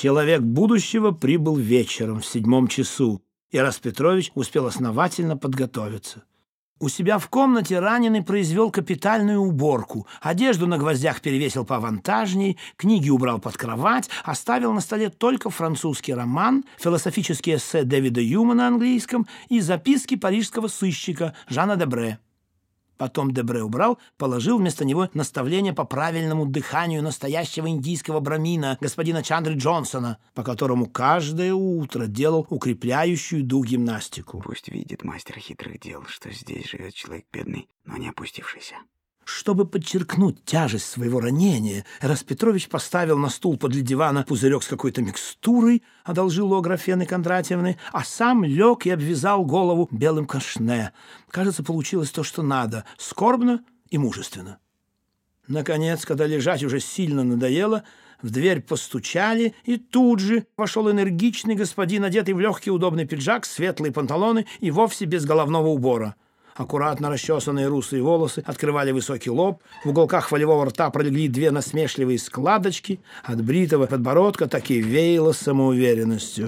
Человек будущего прибыл вечером в седьмом часу, и Распетрович успел основательно подготовиться. У себя в комнате раненый произвел капитальную уборку. Одежду на гвоздях перевесил повантажней, книги убрал под кровать, оставил на столе только французский роман, философические эссе Дэвида Юма на английском и записки парижского сыщика Жана Дебре. Потом Дебре убрал, положил вместо него наставление по правильному дыханию настоящего индийского брамина, господина Чандры Джонсона, по которому каждое утро делал укрепляющую дух гимнастику. Пусть видит мастер хитрых дел, что здесь живет человек бедный, но не опустившийся. Чтобы подчеркнуть тяжесть своего ранения, Распетрович поставил на стул подле дивана пузырек с какой-то микстурой, одолжил у Аграфены Кондратьевны, а сам лег и обвязал голову белым кашне. Кажется, получилось то, что надо, скорбно и мужественно. Наконец, когда лежать уже сильно надоело, в дверь постучали, и тут же вошел энергичный господин, одетый в легкий удобный пиджак, светлые панталоны и вовсе без головного убора. Аккуратно расчесанные русые волосы открывали высокий лоб, в уголках волевого рта пролегли две насмешливые складочки, от бритого подбородка так и веяло самоуверенностью.